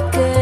I could